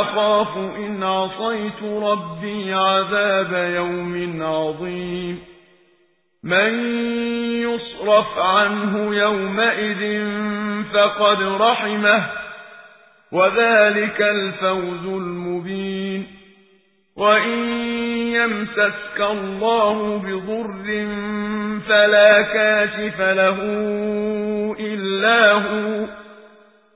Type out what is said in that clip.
أخاف إن عصيت ربي عذاب يوم عظيم. من يصرف عنه يومئذ فقد رحمه وذلك الفوز المبين. وإن يمسسك الله بضر فلا كاشف له إلا هو.